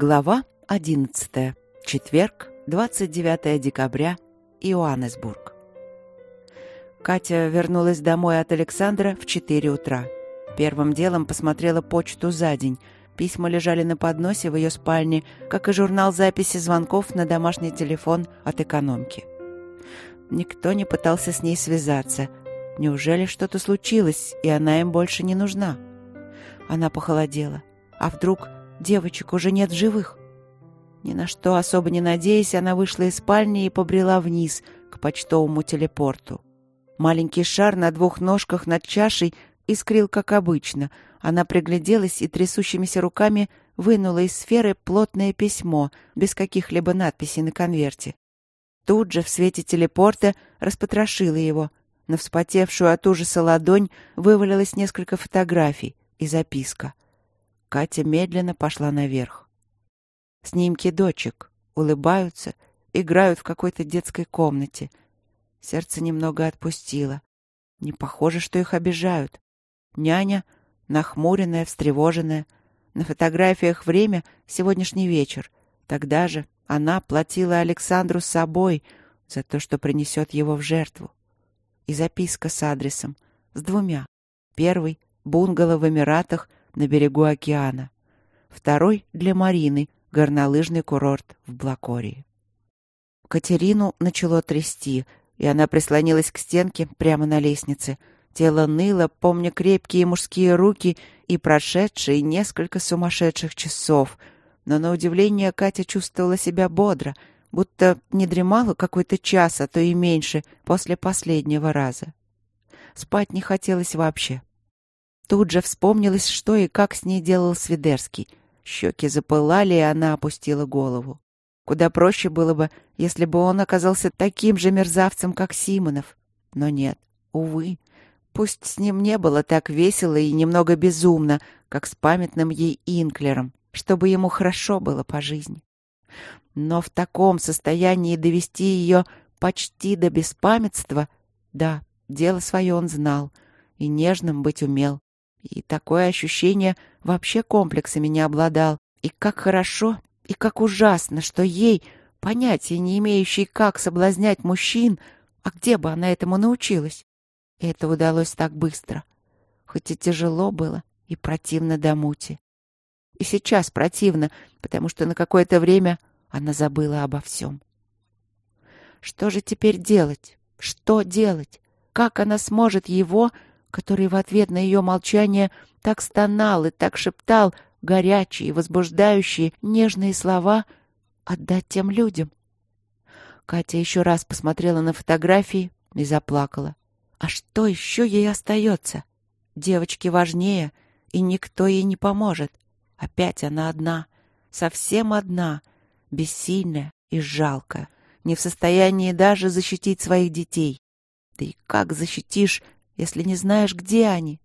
Глава 11. Четверг, 29 декабря, Иоаннесбург. Катя вернулась домой от Александра в 4 утра. Первым делом посмотрела почту за день. Письма лежали на подносе в ее спальне, как и журнал записи звонков на домашний телефон от экономки. Никто не пытался с ней связаться. Неужели что-то случилось, и она им больше не нужна? Она похолодела. А вдруг девочек уже нет в живых? Ни на что особо не надеясь, она вышла из спальни и побрела вниз, к почтовому телепорту. Маленький шар на двух ножках над чашей искрил, как обычно. Она пригляделась и трясущимися руками вынула из сферы плотное письмо, без каких-либо надписей на конверте. Тут же в свете телепорта распотрошила его. На вспотевшую от ужаса ладонь вывалилось несколько фотографий и записка. Катя медленно пошла наверх. Снимки дочек улыбаются, играют в какой-то детской комнате. Сердце немного отпустило. Не похоже, что их обижают. Няня, нахмуренная, встревоженная. На фотографиях время — сегодняшний вечер. Тогда же она платила Александру с собой за то, что принесет его в жертву. И записка с адресом, с двумя. Первый — бунгало в Эмиратах на берегу океана. Второй — для Марины, горнолыжный курорт в Блакории. Катерину начало трясти, и она прислонилась к стенке прямо на лестнице. Тело ныло, помня крепкие мужские руки и прошедшие несколько сумасшедших часов. Но на удивление Катя чувствовала себя бодро, будто не дремала какой-то час, а то и меньше, после последнего раза. Спать не хотелось вообще. Тут же вспомнилось, что и как с ней делал Свидерский. Щеки запылали, и она опустила голову. Куда проще было бы, если бы он оказался таким же мерзавцем, как Симонов. Но нет, увы. Пусть с ним не было так весело и немного безумно, как с памятным ей Инклером, чтобы ему хорошо было по жизни. Но в таком состоянии довести ее почти до беспамятства, да, дело свое он знал и нежным быть умел. И такое ощущение вообще комплексами не обладал. И как хорошо, и как ужасно, что ей, понятия не имеющей, как соблазнять мужчин, а где бы она этому научилась? И это удалось так быстро. Хоть и тяжело было, и противно до мути. И сейчас противно, потому что на какое-то время она забыла обо всем. Что же теперь делать? Что делать? Как она сможет его который в ответ на ее молчание так стонал и так шептал горячие, возбуждающие, нежные слова отдать тем людям. Катя еще раз посмотрела на фотографии и заплакала. А что еще ей остается? Девочке важнее, и никто ей не поможет. Опять она одна, совсем одна, бессильная и жалкая, не в состоянии даже защитить своих детей. Да и как защитишь, если не знаешь, где они?»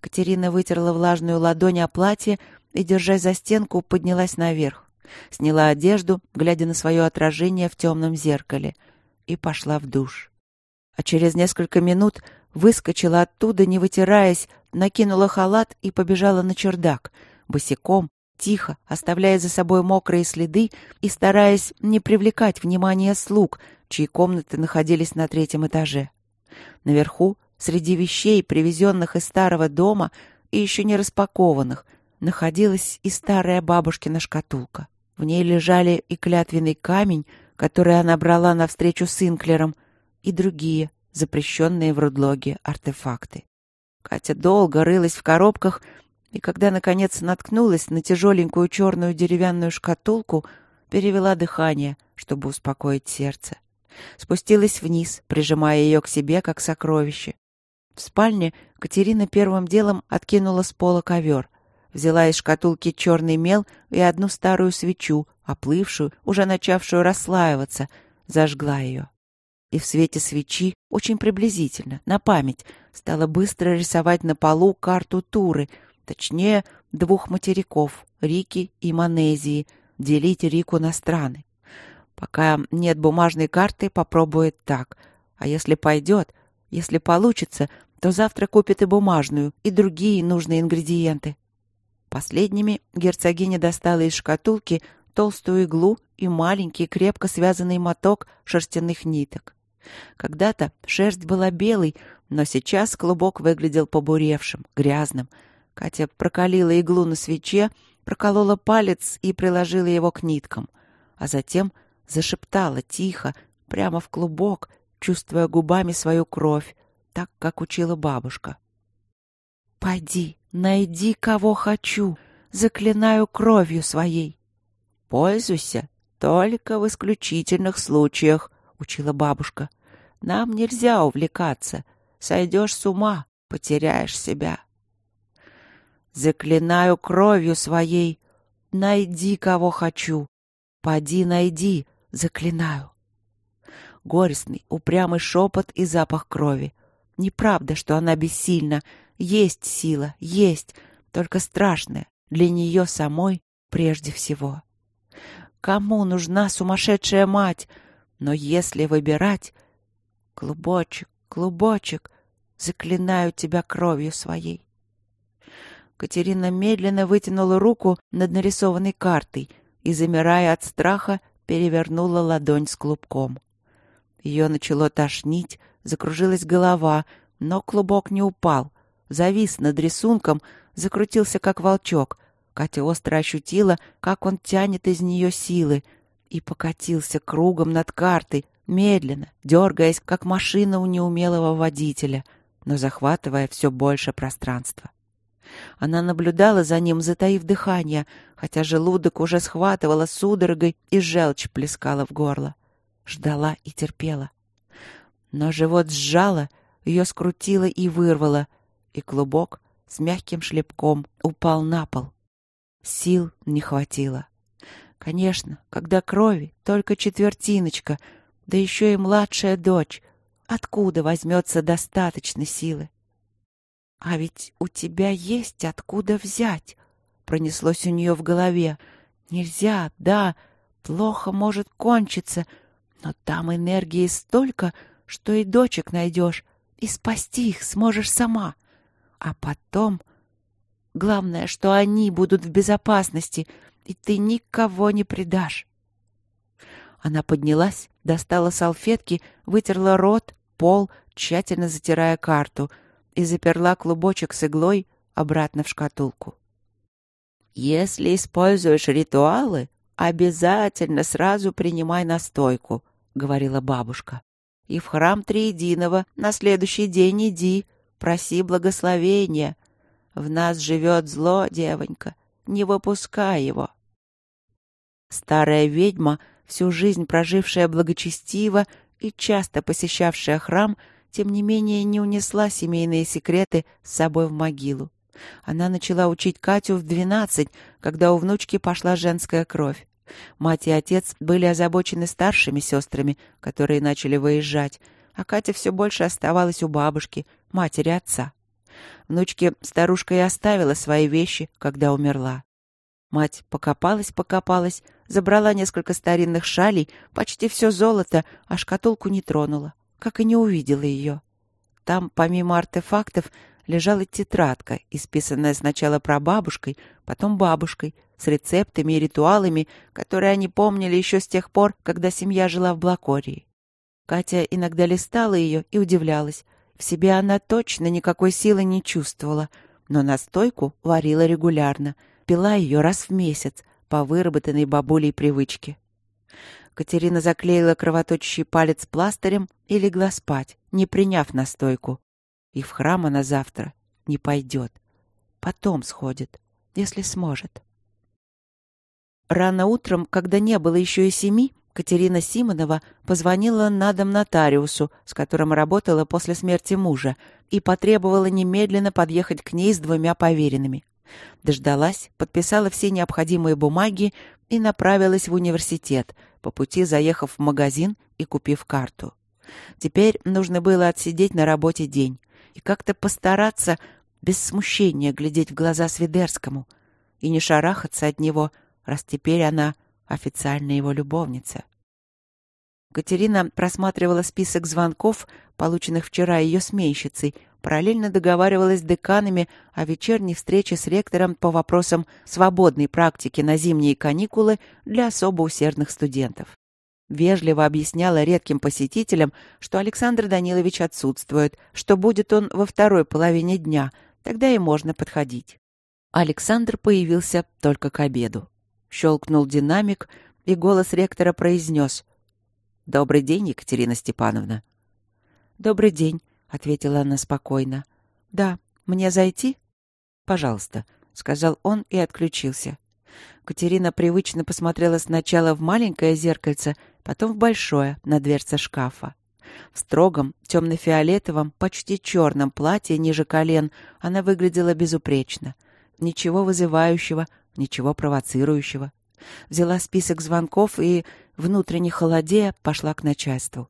Катерина вытерла влажную ладонь о платье и, держась за стенку, поднялась наверх. Сняла одежду, глядя на свое отражение в темном зеркале, и пошла в душ. А через несколько минут выскочила оттуда, не вытираясь, накинула халат и побежала на чердак, босиком, тихо, оставляя за собой мокрые следы и стараясь не привлекать внимания слуг, чьи комнаты находились на третьем этаже. Наверху, среди вещей, привезенных из старого дома и еще не распакованных, находилась и старая бабушкина шкатулка. В ней лежали и клятвенный камень, который она брала навстречу с Инклером, и другие, запрещенные в Рудлоге, артефакты. Катя долго рылась в коробках, и когда, наконец, наткнулась на тяжеленькую черную деревянную шкатулку, перевела дыхание, чтобы успокоить сердце спустилась вниз, прижимая ее к себе, как сокровище. В спальне Катерина первым делом откинула с пола ковер, взяла из шкатулки черный мел и одну старую свечу, оплывшую, уже начавшую расслаиваться, зажгла ее. И в свете свечи, очень приблизительно, на память, стала быстро рисовать на полу карту Туры, точнее, двух материков — Рики и Манезии, делить Рику на страны. Пока нет бумажной карты, попробует так. А если пойдет, если получится, то завтра купит и бумажную, и другие нужные ингредиенты. Последними герцогиня достала из шкатулки толстую иглу и маленький крепко связанный моток шерстяных ниток. Когда-то шерсть была белой, но сейчас клубок выглядел побуревшим, грязным. Катя прокалила иглу на свече, проколола палец и приложила его к ниткам, а затем зашептала тихо, прямо в клубок, чувствуя губами свою кровь, так, как учила бабушка. «Пойди, найди, кого хочу, заклинаю кровью своей». «Пользуйся только в исключительных случаях», — учила бабушка. «Нам нельзя увлекаться. Сойдешь с ума, потеряешь себя». «Заклинаю кровью своей. Найди, кого хочу. Поди найди, заклинаю». Горестный, упрямый шепот и запах крови. Неправда, что она бессильна. Есть сила, есть, только страшная, для нее самой прежде всего. Кому нужна сумасшедшая мать? Но если выбирать... Клубочек, клубочек, заклинаю тебя кровью своей. Катерина медленно вытянула руку над нарисованной картой и, замирая от страха, перевернула ладонь с клубком. Ее начало тошнить, закружилась голова, но клубок не упал. Завис над рисунком, закрутился, как волчок. Катя остро ощутила, как он тянет из нее силы, и покатился кругом над картой, медленно, дергаясь, как машина у неумелого водителя, но захватывая все больше пространства. Она наблюдала за ним, затаив дыхание, хотя желудок уже схватывала судорогой и желчь плескала в горло. Ждала и терпела. Но живот сжало, ее скрутило и вырвало, и клубок с мягким шлепком упал на пол. Сил не хватило. Конечно, когда крови только четвертиночка, да еще и младшая дочь, откуда возьмется достаточно силы? А ведь у тебя есть откуда взять, пронеслось у нее в голове. Нельзя, да, плохо может кончиться, но там энергии столько, что и дочек найдешь, и спасти их сможешь сама. А потом... Главное, что они будут в безопасности, и ты никого не предашь. Она поднялась, достала салфетки, вытерла рот, пол, тщательно затирая карту, и заперла клубочек с иглой обратно в шкатулку. «Если используешь ритуалы, обязательно сразу принимай настойку», — говорила бабушка и в храм Триединого на следующий день иди, проси благословения. В нас живет зло, девонька, не выпускай его. Старая ведьма, всю жизнь прожившая благочестиво и часто посещавшая храм, тем не менее не унесла семейные секреты с собой в могилу. Она начала учить Катю в двенадцать, когда у внучки пошла женская кровь. Мать и отец были озабочены старшими сестрами, которые начали выезжать, а Катя все больше оставалась у бабушки, матери отца. Внучке старушка и оставила свои вещи, когда умерла. Мать покопалась-покопалась, забрала несколько старинных шалей, почти все золото, а шкатулку не тронула, как и не увидела ее. Там, помимо артефактов, лежала тетрадка, исписанная сначала прабабушкой, потом бабушкой, с рецептами и ритуалами, которые они помнили еще с тех пор, когда семья жила в Блакории. Катя иногда листала ее и удивлялась. В себе она точно никакой силы не чувствовала, но настойку варила регулярно, пила ее раз в месяц по выработанной бабулей привычке. Катерина заклеила кровоточащий палец пластырем и легла спать, не приняв настойку. И в храм она завтра не пойдет. Потом сходит, если сможет. Рано утром, когда не было еще и семи, Катерина Симонова позвонила на дом нотариусу, с которым работала после смерти мужа, и потребовала немедленно подъехать к ней с двумя поверенными. Дождалась, подписала все необходимые бумаги и направилась в университет, по пути заехав в магазин и купив карту. Теперь нужно было отсидеть на работе день и как-то постараться без смущения глядеть в глаза Свидерскому и не шарахаться от него — раз теперь она официально его любовница. Катерина просматривала список звонков, полученных вчера ее сменщицей, параллельно договаривалась с деканами о вечерней встрече с ректором по вопросам свободной практики на зимние каникулы для особо усердных студентов. Вежливо объясняла редким посетителям, что Александр Данилович отсутствует, что будет он во второй половине дня, тогда и можно подходить. Александр появился только к обеду. Щелкнул динамик, и голос ректора произнес «Добрый день, Екатерина Степановна». «Добрый день», — ответила она спокойно. «Да, мне зайти?» «Пожалуйста», — сказал он и отключился. Катерина привычно посмотрела сначала в маленькое зеркальце, потом в большое, на дверце шкафа. В строгом, темно-фиолетовом, почти черном платье ниже колен она выглядела безупречно. Ничего вызывающего, ничего провоцирующего взяла список звонков и, внутренне холодея, пошла к начальству.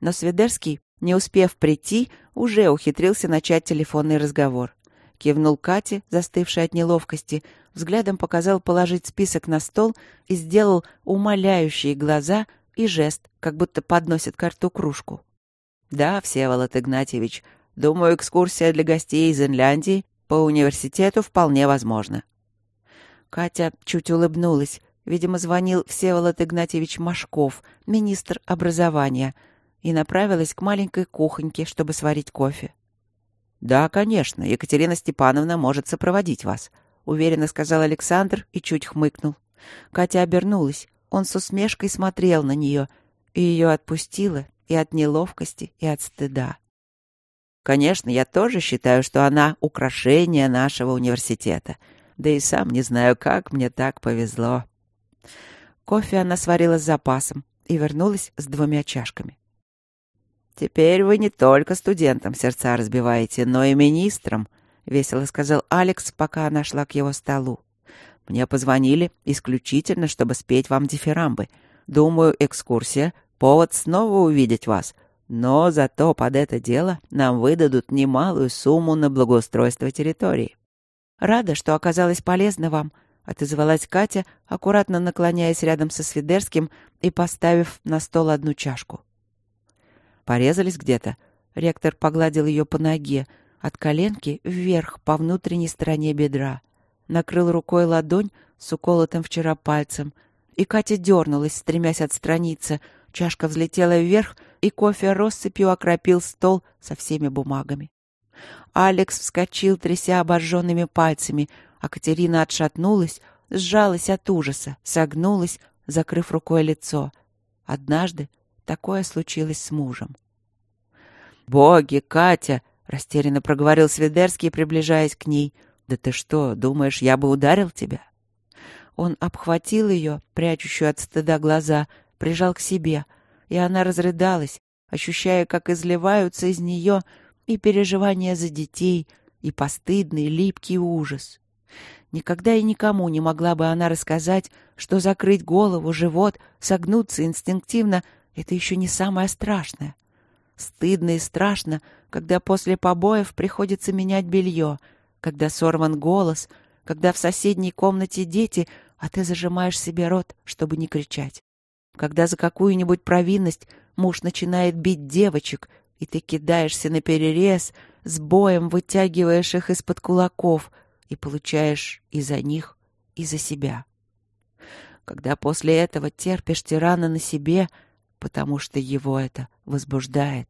Но Сведерский, не успев прийти, уже ухитрился начать телефонный разговор. Кивнул Кате, застывшей от неловкости, взглядом показал положить список на стол и сделал умоляющие глаза и жест, как будто подносит карту кружку. «Да, Всеволод Игнатьевич, думаю, экскурсия для гостей из Инляндии по университету вполне возможна. Катя чуть улыбнулась. Видимо, звонил Всеволод Игнатьевич Машков, министр образования, и направилась к маленькой кухоньке, чтобы сварить кофе. «Да, конечно, Екатерина Степановна может сопроводить вас», — уверенно сказал Александр и чуть хмыкнул. Катя обернулась. Он с усмешкой смотрел на нее, и ее отпустило и от неловкости, и от стыда. «Конечно, я тоже считаю, что она — украшение нашего университета», да и сам не знаю, как мне так повезло. Кофе она сварила с запасом и вернулась с двумя чашками. «Теперь вы не только студентам сердца разбиваете, но и министрам», — весело сказал Алекс, пока она шла к его столу. «Мне позвонили исключительно, чтобы спеть вам дифирамбы. Думаю, экскурсия — повод снова увидеть вас. Но зато под это дело нам выдадут немалую сумму на благоустройство территории». Рада, что оказалась полезна вам, отозвалась Катя, аккуратно наклоняясь рядом со Свидерским и поставив на стол одну чашку. Порезались где-то. Ректор погладил ее по ноге, от коленки вверх по внутренней стороне бедра. Накрыл рукой ладонь с уколотым вчера пальцем, и Катя дернулась, стремясь отстраниться. Чашка взлетела вверх, и кофе россыпью окропил стол со всеми бумагами. Алекс вскочил, тряся обожженными пальцами, а Катерина отшатнулась, сжалась от ужаса, согнулась, закрыв рукой лицо. Однажды такое случилось с мужем. «Боги, Катя!» — растерянно проговорил Свидерский, приближаясь к ней. «Да ты что, думаешь, я бы ударил тебя?» Он обхватил ее, прячущую от стыда глаза, прижал к себе, и она разрыдалась, ощущая, как изливаются из нее и переживания за детей, и постыдный, липкий ужас. Никогда и никому не могла бы она рассказать, что закрыть голову, живот, согнуться инстинктивно — это еще не самое страшное. Стыдно и страшно, когда после побоев приходится менять белье, когда сорван голос, когда в соседней комнате дети, а ты зажимаешь себе рот, чтобы не кричать. Когда за какую-нибудь провинность муж начинает бить девочек, и ты кидаешься на перерез, с боем вытягиваешь их из-под кулаков и получаешь и за них, и за себя. Когда после этого терпишь тирана на себе, потому что его это возбуждает.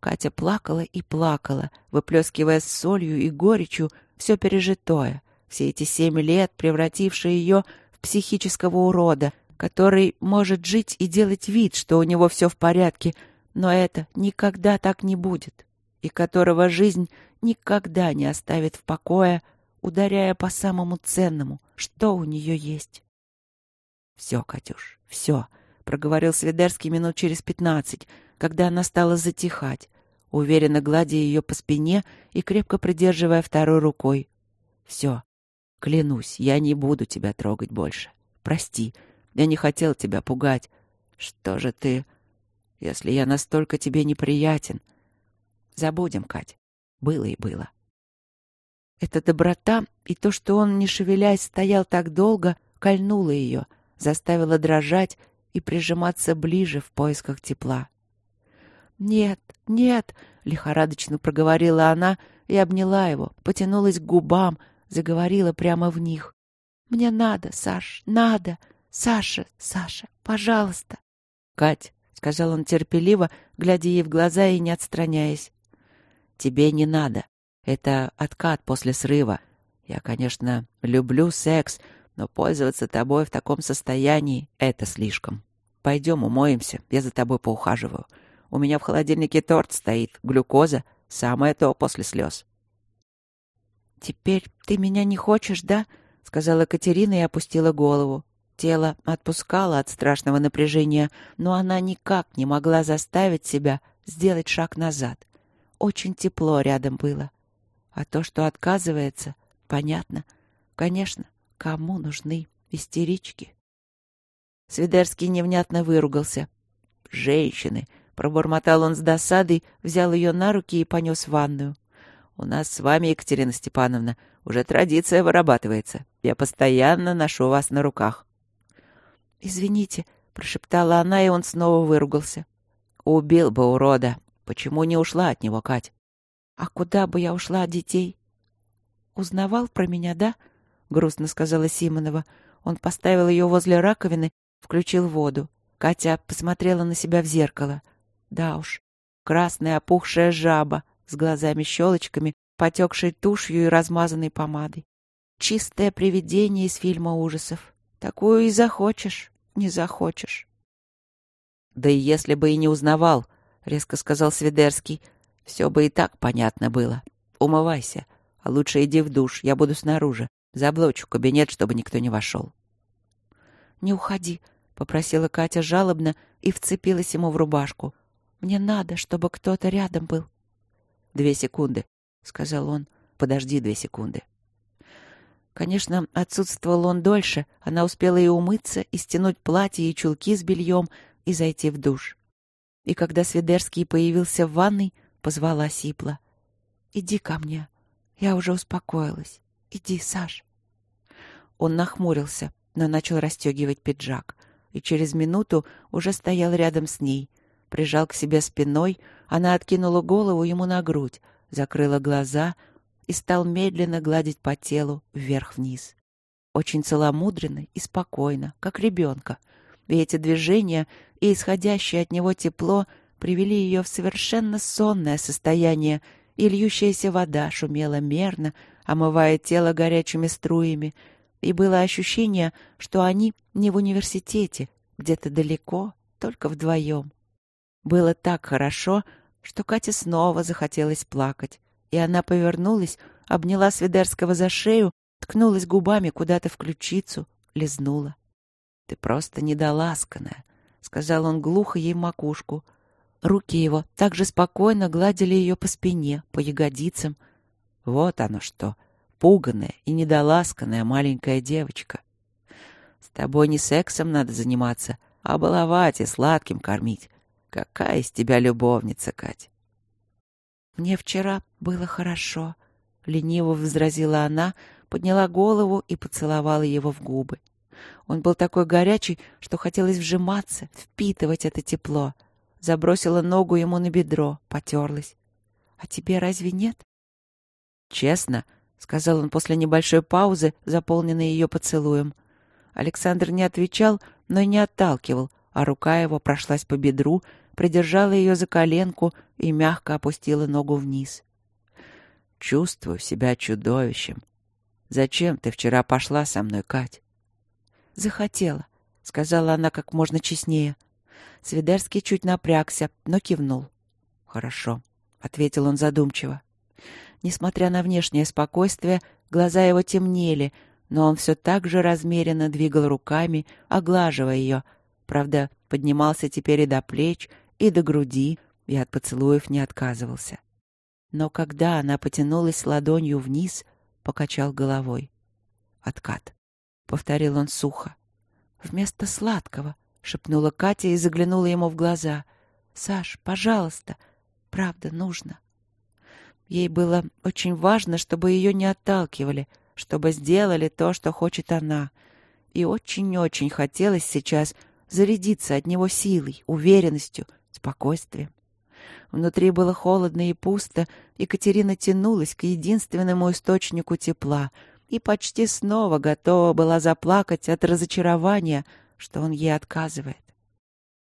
Катя плакала и плакала, выплескивая с солью и горечью все пережитое, все эти семь лет, превратившие ее в психического урода, который может жить и делать вид, что у него все в порядке — но это никогда так не будет, и которого жизнь никогда не оставит в покое, ударяя по самому ценному, что у нее есть. «Все, Катюш, все», — проговорил Свидерский минут через пятнадцать, когда она стала затихать, уверенно гладя ее по спине и крепко придерживая второй рукой. «Все, клянусь, я не буду тебя трогать больше. Прости, я не хотел тебя пугать. Что же ты...» если я настолько тебе неприятен. Забудем, Кать. Было и было. Эта доброта и то, что он, не шевелясь, стоял так долго, кольнуло ее, заставило дрожать и прижиматься ближе в поисках тепла. «Нет, нет!» — лихорадочно проговорила она и обняла его, потянулась к губам, заговорила прямо в них. «Мне надо, Саш, надо! Саша, Саша, пожалуйста!» «Кать!» — сказал он терпеливо, глядя ей в глаза и не отстраняясь. «Тебе не надо. Это откат после срыва. Я, конечно, люблю секс, но пользоваться тобой в таком состоянии — это слишком. Пойдем умоемся, я за тобой поухаживаю. У меня в холодильнике торт стоит, глюкоза, самое то после слез. «Теперь ты меня не хочешь, да?» — сказала Катерина и опустила голову. Тело отпускало от страшного напряжения, но она никак не могла заставить себя сделать шаг назад. Очень тепло рядом было. А то, что отказывается, понятно. Конечно, кому нужны истерички? Свидерский невнятно выругался. «Женщины!» — пробормотал он с досадой, взял ее на руки и понес в ванную. «У нас с вами, Екатерина Степановна, уже традиция вырабатывается. Я постоянно ношу вас на руках». «Извините», — прошептала она, и он снова выругался. «Убил бы урода. Почему не ушла от него, Кать?» «А куда бы я ушла от детей?» «Узнавал про меня, да?» — грустно сказала Симонова. Он поставил ее возле раковины Включил воду. Катя посмотрела на себя в зеркало. Да уж, красная опухшая жаба с глазами-щелочками, потекшей тушью и размазанной помадой. Чистое привидение из фильма ужасов. Такую и захочешь, не захочешь. Да и если бы и не узнавал, — резко сказал Свидерский, — все бы и так понятно было. Умывайся, а лучше иди в душ, я буду снаружи. Заблочу кабинет, чтобы никто не вошел. «Не уходи», — попросила Катя жалобно и вцепилась ему в рубашку. «Мне надо, чтобы кто-то рядом был». «Две секунды», — сказал он. «Подожди две секунды». Конечно, отсутствовал он дольше. Она успела и умыться, и стянуть платье и чулки с бельем, и зайти в душ. И когда Свидерский появился в ванной, позвала Сипла. «Иди ко мне. Я уже успокоилась. Иди, Саш». Он нахмурился но начал расстегивать пиджак. И через минуту уже стоял рядом с ней. Прижал к себе спиной, она откинула голову ему на грудь, закрыла глаза и стал медленно гладить по телу вверх-вниз. Очень целомудренно и спокойно, как ребенка. И эти движения и исходящее от него тепло привели ее в совершенно сонное состояние, и льющаяся вода шумела мерно, омывая тело горячими струями, и было ощущение, что они не в университете, где-то далеко, только вдвоем. Было так хорошо, что Кате снова захотелось плакать, и она повернулась, обняла Свидерского за шею, ткнулась губами куда-то в ключицу, лизнула. «Ты просто недоласканная», — сказал он глухо ей макушку. Руки его также спокойно гладили ее по спине, по ягодицам. «Вот оно что!» испуганная и недоласканная маленькая девочка. С тобой не сексом надо заниматься, а баловать и сладким кормить. Какая из тебя любовница, Кать? Мне вчера было хорошо, — лениво возразила она, подняла голову и поцеловала его в губы. Он был такой горячий, что хотелось вжиматься, впитывать это тепло. Забросила ногу ему на бедро, потерлась. «А тебе разве нет?» «Честно?» — сказал он после небольшой паузы, заполненной ее поцелуем. Александр не отвечал, но и не отталкивал, а рука его прошлась по бедру, придержала ее за коленку и мягко опустила ногу вниз. «Чувствую себя чудовищем. Зачем ты вчера пошла со мной, Кать?» «Захотела», — сказала она как можно честнее. Свидерский чуть напрягся, но кивнул. «Хорошо», — ответил он задумчиво. Несмотря на внешнее спокойствие, глаза его темнели, но он все так же размеренно двигал руками, оглаживая ее. Правда, поднимался теперь и до плеч, и до груди, и от поцелуев не отказывался. Но когда она потянулась ладонью вниз, покачал головой. «Откат», — повторил он сухо. «Вместо сладкого», — шепнула Катя и заглянула ему в глаза. «Саш, пожалуйста, правда, нужно». Ей было очень важно, чтобы ее не отталкивали, чтобы сделали то, что хочет она. И очень-очень хотелось сейчас зарядиться от него силой, уверенностью, спокойствием. Внутри было холодно и пусто, и Катерина тянулась к единственному источнику тепла и почти снова готова была заплакать от разочарования, что он ей отказывает.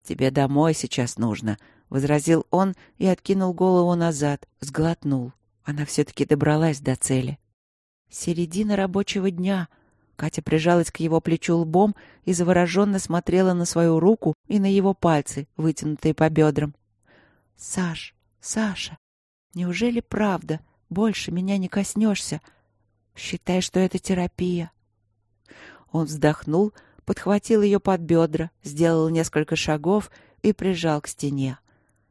«Тебе домой сейчас нужно», — возразил он и откинул голову назад, сглотнул. Она все-таки добралась до цели. Середина рабочего дня. Катя прижалась к его плечу лбом и завороженно смотрела на свою руку и на его пальцы, вытянутые по бедрам. «Саш, Саша, неужели правда? Больше меня не коснешься? Считай, что это терапия». Он вздохнул, подхватил ее под бедра, сделал несколько шагов и прижал к стене.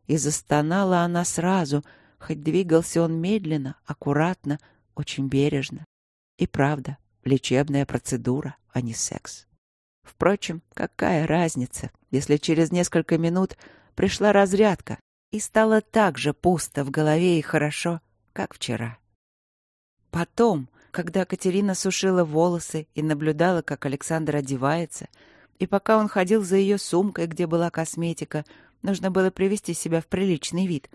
И застонала она сразу, хоть двигался он медленно, аккуратно, очень бережно. И правда, лечебная процедура, а не секс. Впрочем, какая разница, если через несколько минут пришла разрядка и стало так же пусто в голове и хорошо, как вчера. Потом, когда Катерина сушила волосы и наблюдала, как Александр одевается, и пока он ходил за ее сумкой, где была косметика, нужно было привести себя в приличный вид,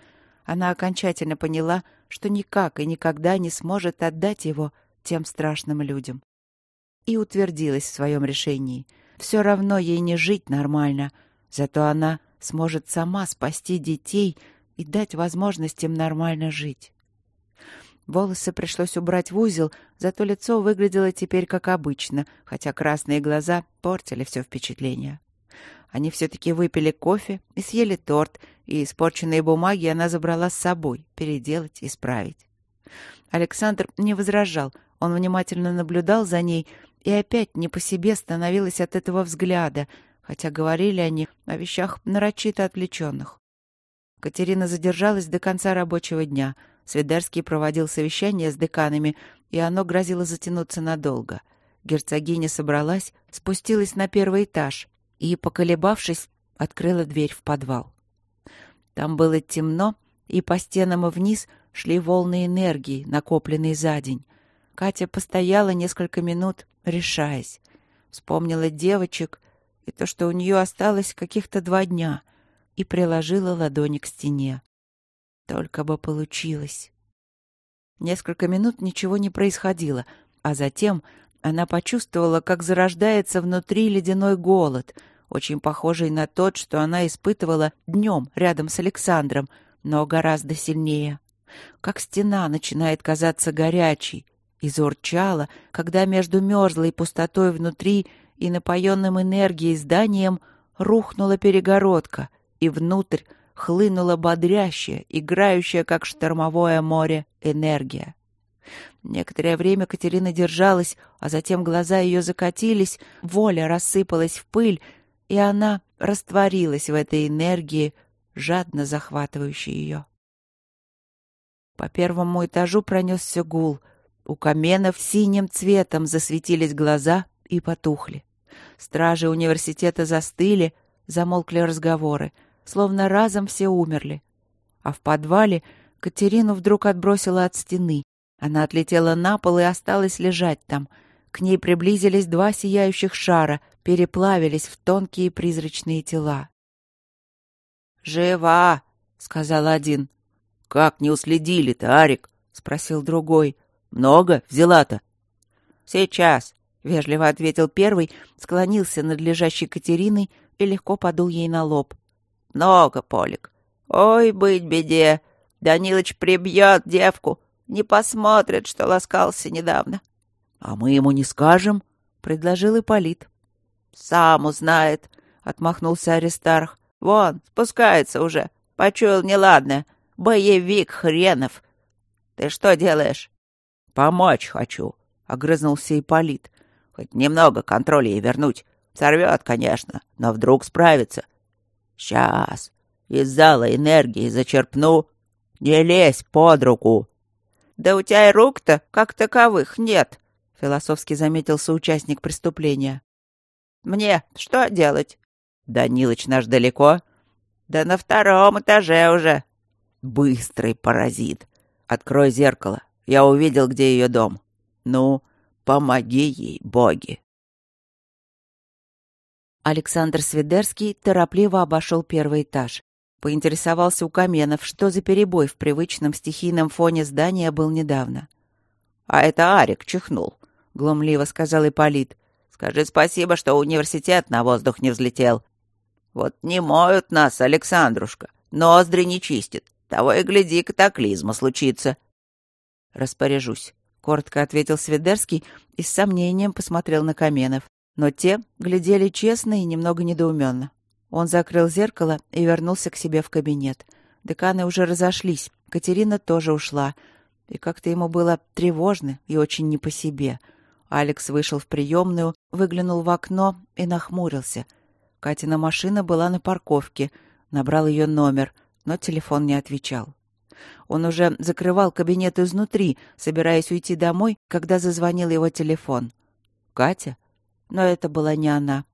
она окончательно поняла, что никак и никогда не сможет отдать его тем страшным людям. И утвердилась в своем решении. Все равно ей не жить нормально, зато она сможет сама спасти детей и дать возможность им нормально жить. Волосы пришлось убрать в узел, зато лицо выглядело теперь как обычно, хотя красные глаза портили все впечатление. Они все-таки выпили кофе и съели торт, и испорченные бумаги она забрала с собой, переделать, исправить. Александр не возражал, он внимательно наблюдал за ней, и опять не по себе становилось от этого взгляда, хотя говорили они о вещах нарочито отвлеченных. Катерина задержалась до конца рабочего дня. Свидерский проводил совещание с деканами, и оно грозило затянуться надолго. Герцогиня собралась, спустилась на первый этаж и, поколебавшись, открыла дверь в подвал. Там было темно, и по стенам и вниз шли волны энергии, накопленные за день. Катя постояла несколько минут, решаясь. Вспомнила девочек и то, что у нее осталось каких-то два дня, и приложила ладони к стене. Только бы получилось. Несколько минут ничего не происходило, а затем она почувствовала, как зарождается внутри ледяной голод, очень похожий на тот, что она испытывала днем рядом с Александром, но гораздо сильнее. Как стена начинает казаться горячей, и заурчала, когда между мерзлой пустотой внутри и напоенным энергией зданием рухнула перегородка, и внутрь хлынула бодрящая, играющая, как штормовое море, энергия. Некоторое время Катерина держалась, а затем глаза ее закатились, воля рассыпалась в пыль, и она растворилась в этой энергии, жадно захватывающей ее. По первому этажу пронесся гул. У каменов синим цветом засветились глаза и потухли. Стражи университета застыли, замолкли разговоры, словно разом все умерли. А в подвале Катерину вдруг отбросила от стены. Она отлетела на пол и осталась лежать там. К ней приблизились два сияющих шара, переплавились в тонкие призрачные тела. «Жива!» — сказал один. «Как не уследили-то, Арик?» — спросил другой. «Много взяла-то?» «Сейчас», — вежливо ответил первый, склонился над лежащей Катериной и легко подул ей на лоб. «Много, Полик. Ой, быть беде. Данилыч прибьет девку. Не посмотрит, что ласкался недавно». «А мы ему не скажем?» — предложил Ипполит. «Сам узнает», — отмахнулся Аристарх. «Вон, спускается уже. Почуял неладное. Боевик хренов. Ты что делаешь?» «Помочь хочу», — огрызнулся Ипполит. «Хоть немного контроля ей вернуть. Сорвет, конечно, но вдруг справится. Сейчас. Из зала энергии зачерпну. Не лезь под руку. Да у тебя и рук-то как таковых нет, философски заметил соучастник преступления. Мне что делать? Данилыч наш далеко? Да на втором этаже уже. Быстрый паразит. Открой зеркало. Я увидел, где ее дом. Ну, помоги ей, боги. Александр Свидерский торопливо обошел первый этаж. Поинтересовался у Каменов, что за перебой в привычном стихийном фоне здания был недавно. «А это Арик чихнул», — глумливо сказал Ипполит. «Скажи спасибо, что университет на воздух не взлетел. Вот не моют нас, Александрушка, ноздри не чистит. Того и гляди, катаклизма случится». «Распоряжусь», — коротко ответил Свидерский и с сомнением посмотрел на Каменов. Но те глядели честно и немного недоуменно. Он закрыл зеркало и вернулся к себе в кабинет. Деканы уже разошлись, Катерина тоже ушла. И как-то ему было тревожно и очень не по себе. Алекс вышел в приемную, выглянул в окно и нахмурился. Катина машина была на парковке. Набрал ее номер, но телефон не отвечал. Он уже закрывал кабинет изнутри, собираясь уйти домой, когда зазвонил его телефон. «Катя?» Но это была не она.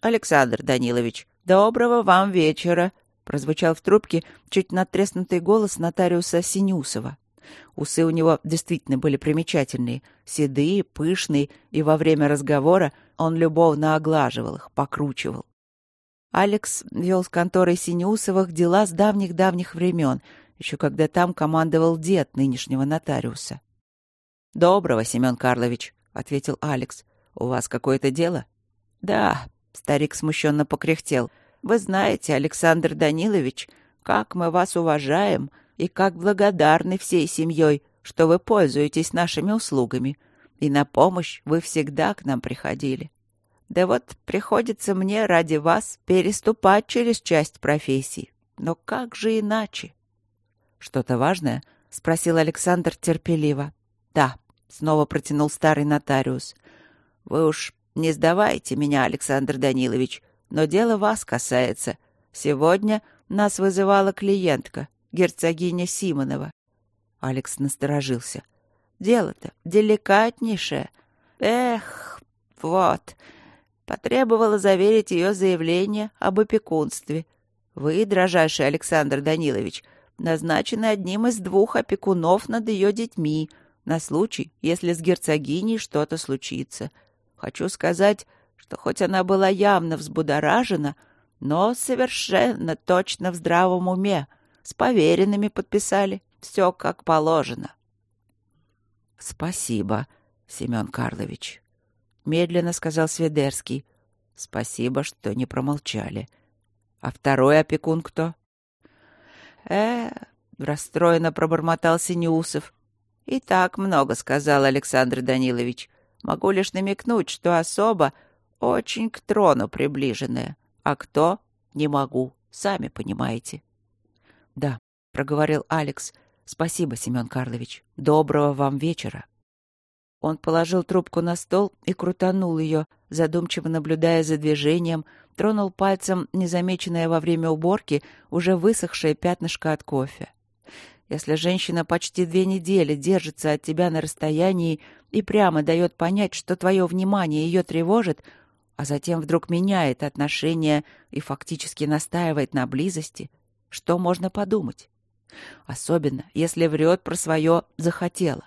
«Александр Данилович, доброго вам вечера!» прозвучал в трубке чуть надтреснутый голос нотариуса Синюсова. Усы у него действительно были примечательные, седые, пышные, и во время разговора он любовно оглаживал их, покручивал. Алекс вел с конторой Синюсовых дела с давних-давних времен, еще когда там командовал дед нынешнего нотариуса. «Доброго, Семен Карлович», — ответил Алекс. «У вас какое-то дело?» «Да», Старик смущенно покряхтел. «Вы знаете, Александр Данилович, как мы вас уважаем и как благодарны всей семьей, что вы пользуетесь нашими услугами, и на помощь вы всегда к нам приходили. Да вот приходится мне ради вас переступать через часть профессий. Но как же иначе?» «Что-то важное?» — спросил Александр терпеливо. «Да», — снова протянул старый нотариус. «Вы уж не сдавайте меня, Александр Данилович, но дело вас касается. Сегодня нас вызывала клиентка, герцогиня Симонова. Алекс насторожился. Дело-то деликатнейшее. Эх, вот. Потребовала заверить ее заявление об опекунстве. Вы, дрожайший Александр Данилович, назначены одним из двух опекунов над ее детьми на случай, если с герцогиней что-то случится. — Хочу сказать, что хоть она была явно взбудоражена, но совершенно точно в здравом уме. С поверенными подписали. Все как положено. — Спасибо, Семен Карлович. Медленно сказал Сведерский. — Спасибо, что не промолчали. А второй опекун кто? — Э, расстроенно пробормотал Синеусов. — И так много сказал Александр Данилович. — Могу лишь намекнуть, что особо очень к трону приближенная. А кто? Не могу. Сами понимаете. — Да, — проговорил Алекс. — Спасибо, Семен Карлович. Доброго вам вечера. Он положил трубку на стол и крутанул ее, задумчиво наблюдая за движением, тронул пальцем незамеченное во время уборки уже высохшее пятнышко от кофе. Если женщина почти две недели держится от тебя на расстоянии и прямо дает понять, что твое внимание ее тревожит, а затем вдруг меняет отношения и фактически настаивает на близости, что можно подумать? Особенно, если врет про свое «захотела».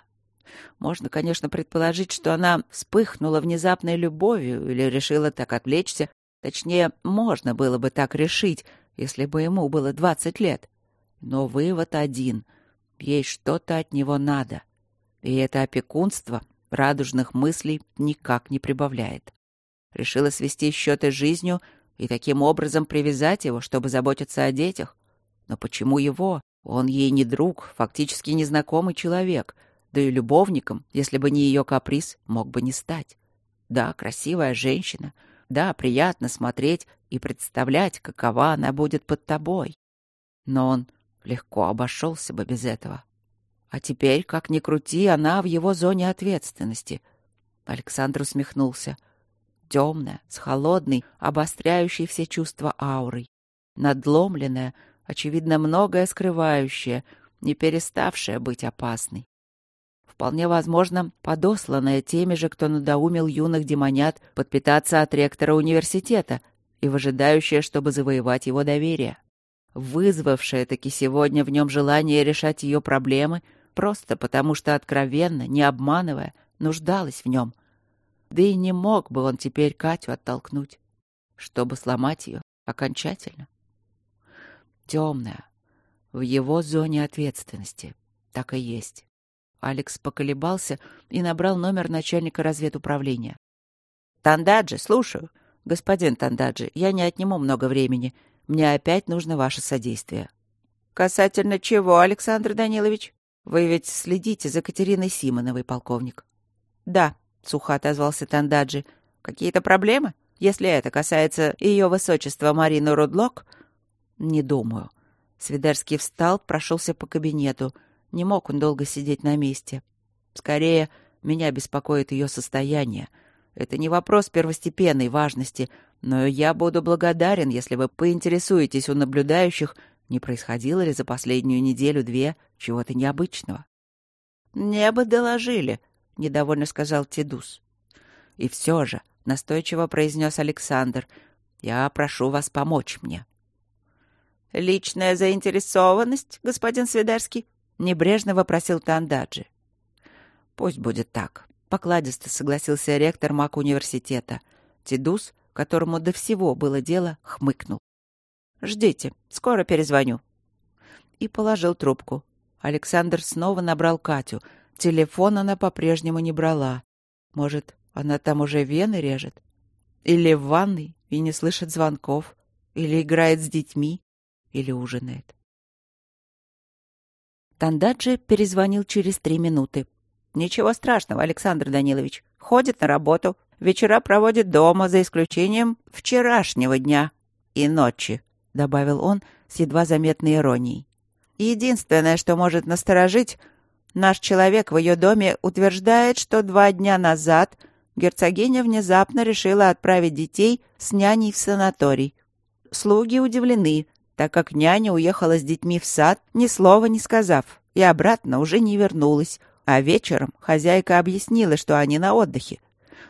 Можно, конечно, предположить, что она вспыхнула внезапной любовью или решила так отвлечься. Точнее, можно было бы так решить, если бы ему было двадцать лет. Но вывод один. Ей что-то от него надо. И это опекунство радужных мыслей никак не прибавляет. Решила свести счеты с жизнью и таким образом привязать его, чтобы заботиться о детях. Но почему его? Он ей не друг, фактически незнакомый человек. Да и любовником, если бы не ее каприз, мог бы не стать. Да, красивая женщина. Да, приятно смотреть и представлять, какова она будет под тобой. Но он легко обошелся бы без этого. А теперь, как ни крути, она в его зоне ответственности. Александр усмехнулся. Темная, с холодной, обостряющей все чувства аурой. Надломленная, очевидно, многое скрывающая, не переставшая быть опасной. Вполне возможно, подосланная теми же, кто надоумил юных демонят подпитаться от ректора университета и выжидающая, чтобы завоевать его доверие вызвавшая таки сегодня в нем желание решать ее проблемы, просто потому что откровенно, не обманывая, нуждалась в нем. Да и не мог бы он теперь Катю оттолкнуть. чтобы сломать ее окончательно. Темная, в его зоне ответственности. Так и есть. Алекс поколебался и набрал номер начальника разведуправления. «Тандаджи, слушаю. Господин Тандаджи, я не отниму много времени. Мне опять нужно ваше содействие». «Касательно чего, Александр Данилович? Вы ведь следите за Катериной Симоновой, полковник». «Да», — сухо отозвался Тандаджи. «Какие-то проблемы? Если это касается ее высочества Марины Рудлок...» «Не думаю». Свидарский встал, прошелся по кабинету. Не мог он долго сидеть на месте. Скорее, меня беспокоит ее состояние. Это не вопрос первостепенной важности, но я буду благодарен, если вы поинтересуетесь у наблюдающих, не происходило ли за последнюю неделю-две чего-то необычного. — Не бы доложили, — недовольно сказал Тедус. — И все же, — настойчиво произнес Александр, — я прошу вас помочь мне. — Личная заинтересованность, господин Свидарский? — небрежно вопросил Тандаджи. «Пусть будет так», — покладисто согласился ректор МАК университета. Тидус, которому до всего было дело, хмыкнул. «Ждите, скоро перезвоню». И положил трубку. Александр снова набрал Катю. Телефон она по-прежнему не брала. Может, она там уже вены режет? Или в ванной и не слышит звонков? Или играет с детьми? Или ужинает? Тандаджи перезвонил через три минуты. «Ничего страшного, Александр Данилович. Ходит на работу. Вечера проводит дома, за исключением вчерашнего дня и ночи», — добавил он с едва заметной иронией. «Единственное, что может насторожить, наш человек в ее доме утверждает, что два дня назад герцогиня внезапно решила отправить детей с няней в санаторий. Слуги удивлены, так как няня уехала с детьми в сад, ни слова не сказав, и обратно уже не вернулась, а вечером хозяйка объяснила, что они на отдыхе.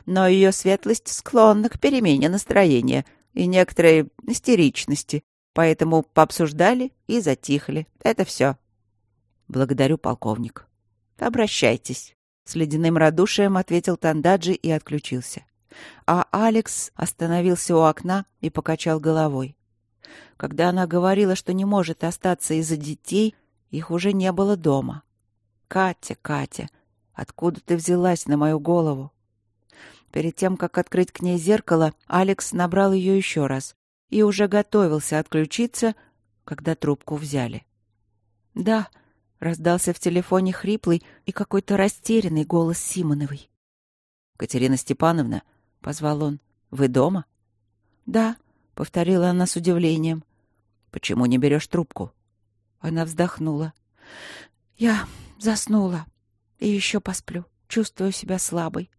Но ее светлость склонна к перемене настроения и некоторой истеричности, поэтому пообсуждали и затихли. Это все. Благодарю, полковник. Обращайтесь. С ледяным радушием ответил Тандаджи и отключился. А Алекс остановился у окна и покачал головой. Когда она говорила, что не может остаться из-за детей, их уже не было дома. «Катя, Катя, откуда ты взялась на мою голову?» Перед тем, как открыть к ней зеркало, Алекс набрал ее еще раз и уже готовился отключиться, когда трубку взяли. «Да», — раздался в телефоне хриплый и какой-то растерянный голос Симоновой. «Катерина Степановна», — позвал он, — «вы дома?» «Да», — повторила она с удивлением. «Почему не берешь трубку?» Она вздохнула. «Я заснула. И еще посплю. Чувствую себя слабой».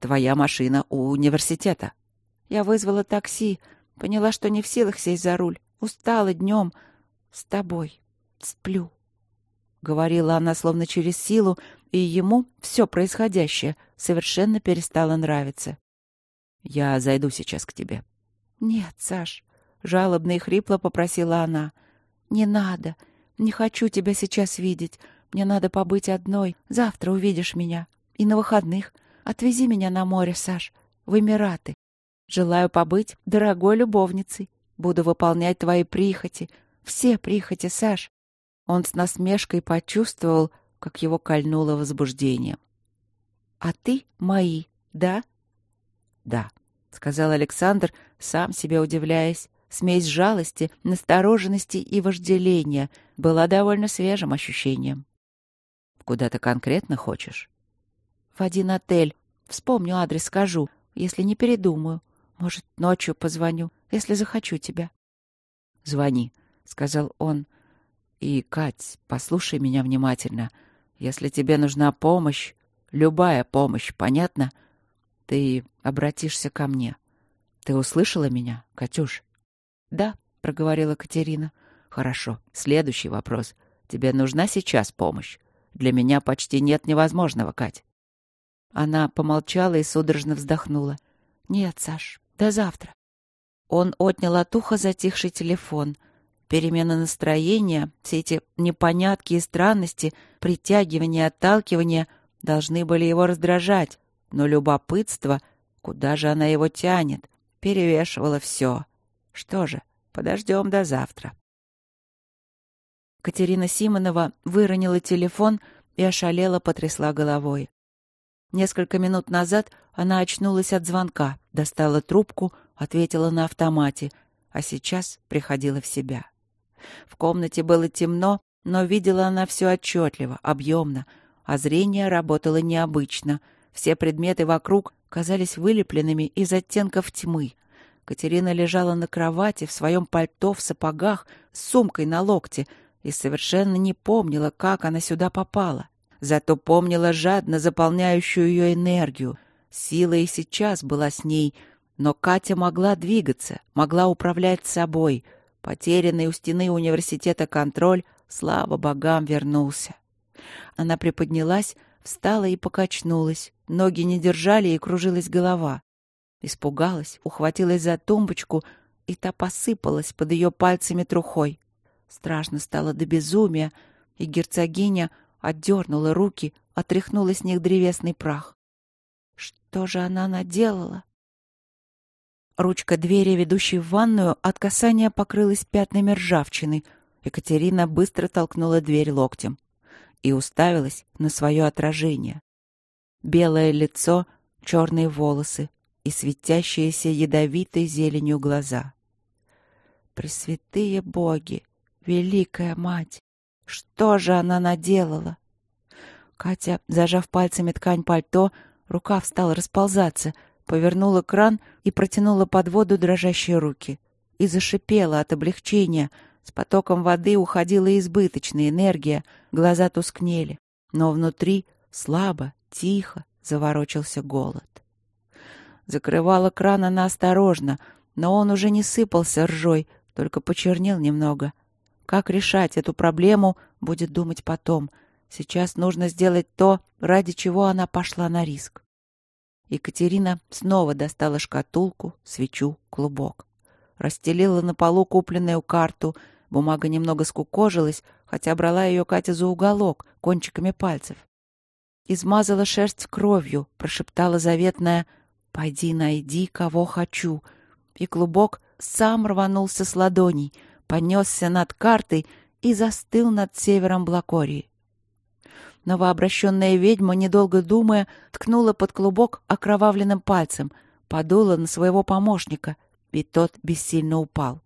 «Твоя машина у университета». Я вызвала такси. Поняла, что не в силах сесть за руль. Устала днем. С тобой. Сплю. Говорила она словно через силу, и ему все происходящее совершенно перестало нравиться. «Я зайду сейчас к тебе», «Нет, Саш», — жалобно и хрипло попросила она. «Не надо. Не хочу тебя сейчас видеть. Мне надо побыть одной. Завтра увидишь меня. И на выходных. Отвези меня на море, Саш, в Эмираты. Желаю побыть дорогой любовницей. Буду выполнять твои прихоти. Все прихоти, Саш». Он с насмешкой почувствовал, как его кольнуло возбуждением. «А ты мои, да?» «Да», — сказал Александр, сам себе удивляясь. Смесь жалости, настороженности и вожделения была довольно свежим ощущением. «Куда ты конкретно хочешь?» «В один отель. Вспомню адрес, скажу, если не передумаю. Может, ночью позвоню, если захочу тебя». «Звони», — сказал он. «И, Кать, послушай меня внимательно. Если тебе нужна помощь, любая помощь, понятно?» Ты обратишься ко мне. Ты услышала меня, Катюш? Да, проговорила Катерина. Хорошо. Следующий вопрос. Тебе нужна сейчас помощь? Для меня почти нет невозможного, Кать. Она помолчала и судорожно вздохнула. Нет, Саш, до завтра. Он отнял от уха затихший телефон. Перемена настроения, все эти непонятки и странности, притягивания отталкивания должны были его раздражать но любопытство, куда же она его тянет, перевешивало все. Что же, подождем до завтра. Катерина Симонова выронила телефон и ошалела потрясла головой. Несколько минут назад она очнулась от звонка, достала трубку, ответила на автомате, а сейчас приходила в себя. В комнате было темно, но видела она все отчетливо, объемно, а зрение работало необычно. Все предметы вокруг казались вылепленными из оттенков тьмы. Катерина лежала на кровати в своем пальто в сапогах с сумкой на локте и совершенно не помнила, как она сюда попала. Зато помнила жадно заполняющую ее энергию. Сила и сейчас была с ней, но Катя могла двигаться, могла управлять собой. Потерянный у стены университета контроль, слава богам, вернулся. Она приподнялась, встала и покачнулась. Ноги не держали, и кружилась голова. Испугалась, ухватилась за тумбочку, и та посыпалась под ее пальцами трухой. Страшно стало до безумия, и герцогиня отдернула руки, отряхнула с них древесный прах. Что же она наделала? Ручка двери, ведущей в ванную, от касания покрылась пятнами ржавчины. Екатерина быстро толкнула дверь локтем и уставилась на свое отражение. Белое лицо, черные волосы и светящиеся ядовитой зеленью глаза. Пресвятые боги, великая мать! Что же она наделала? Катя, зажав пальцами ткань пальто, рукав стал расползаться — повернула кран и протянула под воду дрожащие руки. И зашипела от облегчения. С потоком воды уходила избыточная энергия, глаза тускнели. Но внутри слабо, тихо заворочился голод. Закрывала кран она осторожно, но он уже не сыпался ржой, только почернел немного. Как решать эту проблему, будет думать потом. Сейчас нужно сделать то, ради чего она пошла на риск. Екатерина снова достала шкатулку, свечу, клубок. Расстелила на полу купленную карту. Бумага немного скукожилась, хотя брала ее Катя за уголок, кончиками пальцев. Измазала шерсть кровью, прошептала заветная «Пойди найди, кого хочу». И клубок сам рванулся с ладоней, понесся над картой и застыл над севером Блакории. Новообращенная ведьма, недолго думая, ткнула под клубок окровавленным пальцем, подула на своего помощника, и тот бессильно упал.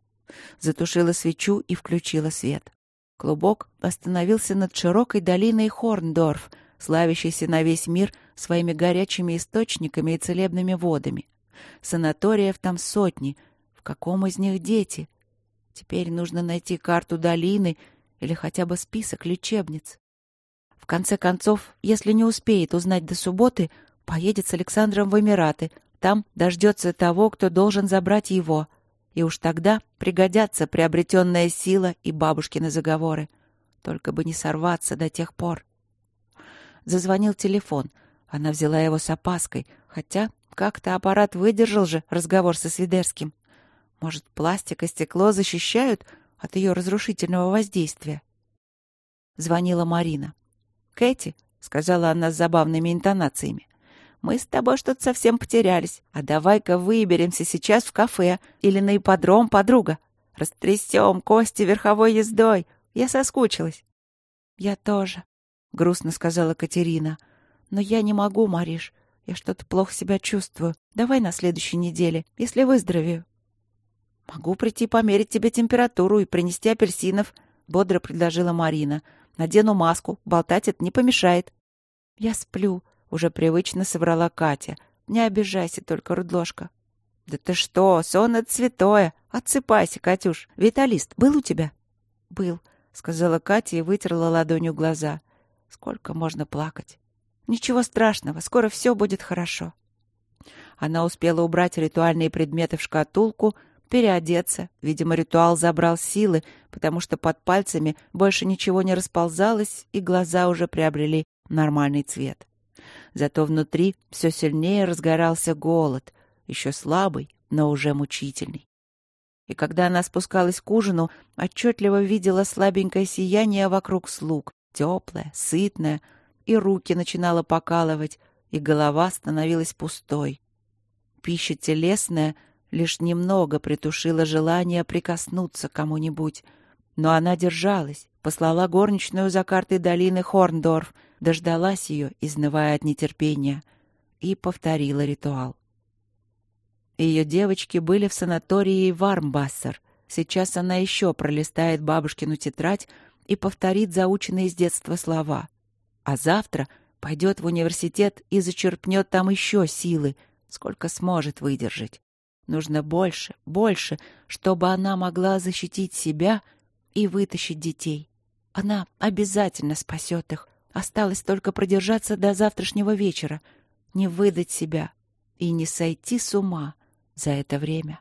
Затушила свечу и включила свет. Клубок остановился над широкой долиной Хорндорф, славящейся на весь мир своими горячими источниками и целебными водами. Санаториев там сотни. В каком из них дети? Теперь нужно найти карту долины или хотя бы список лечебниц конце концов, если не успеет узнать до субботы, поедет с Александром в Эмираты. Там дождется того, кто должен забрать его. И уж тогда пригодятся приобретенная сила и бабушкины заговоры. Только бы не сорваться до тех пор. Зазвонил телефон. Она взяла его с опаской, хотя как-то аппарат выдержал же разговор со Свидерским. Может, пластик и стекло защищают от ее разрушительного воздействия? Звонила Марина. «Кэти», — сказала она с забавными интонациями, — «мы с тобой что-то совсем потерялись. А давай-ка выберемся сейчас в кафе или на ипподром, подруга. Растрясем кости верховой ездой. Я соскучилась». «Я тоже», — грустно сказала Катерина. «Но я не могу, Мариш. Я что-то плохо себя чувствую. Давай на следующей неделе, если выздоровею». «Могу прийти померить тебе температуру и принести апельсинов», — бодро предложила Марина. Надену маску, болтать это не помешает. Я сплю, уже привычно соврала Катя. Не обижайся только, Рудложка. Да ты что, сон это святое. Отсыпайся, Катюш. Виталист был у тебя? Был, сказала Катя и вытерла ладонью глаза. Сколько можно плакать? Ничего страшного, скоро все будет хорошо. Она успела убрать ритуальные предметы в шкатулку, переодеться. Видимо, ритуал забрал силы, потому что под пальцами больше ничего не расползалось, и глаза уже приобрели нормальный цвет. Зато внутри все сильнее разгорался голод, еще слабый, но уже мучительный. И когда она спускалась к ужину, отчетливо видела слабенькое сияние вокруг слуг, теплое, сытное, и руки начинала покалывать, и голова становилась пустой. Пища телесная — лишь немного притушила желание прикоснуться к кому-нибудь. Но она держалась, послала горничную за картой долины Хорндорф, дождалась ее, изнывая от нетерпения, и повторила ритуал. Ее девочки были в санатории Вармбассер. Сейчас она еще пролистает бабушкину тетрадь и повторит заученные с детства слова. А завтра пойдет в университет и зачерпнет там еще силы, сколько сможет выдержать. Нужно больше, больше, чтобы она могла защитить себя и вытащить детей. Она обязательно спасет их. Осталось только продержаться до завтрашнего вечера, не выдать себя и не сойти с ума за это время.